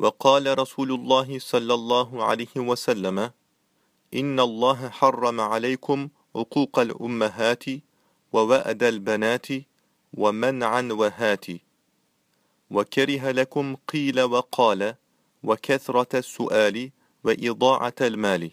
وقال رسول الله صلى الله عليه وسلم إن الله حرم عليكم عقوق الأمهات ووأد البنات ومنعا وهات وكره لكم قيل وقال وكثرة السؤال وإضاعة المال.